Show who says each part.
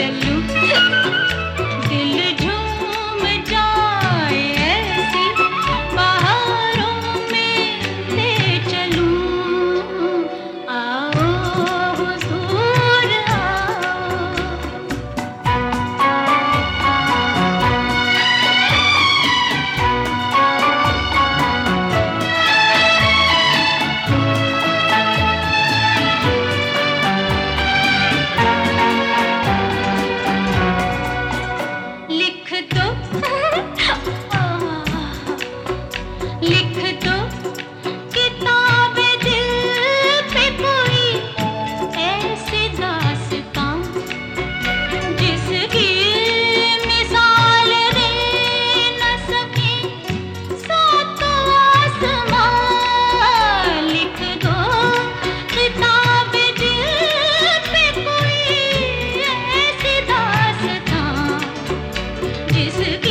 Speaker 1: Jaloux பிசுக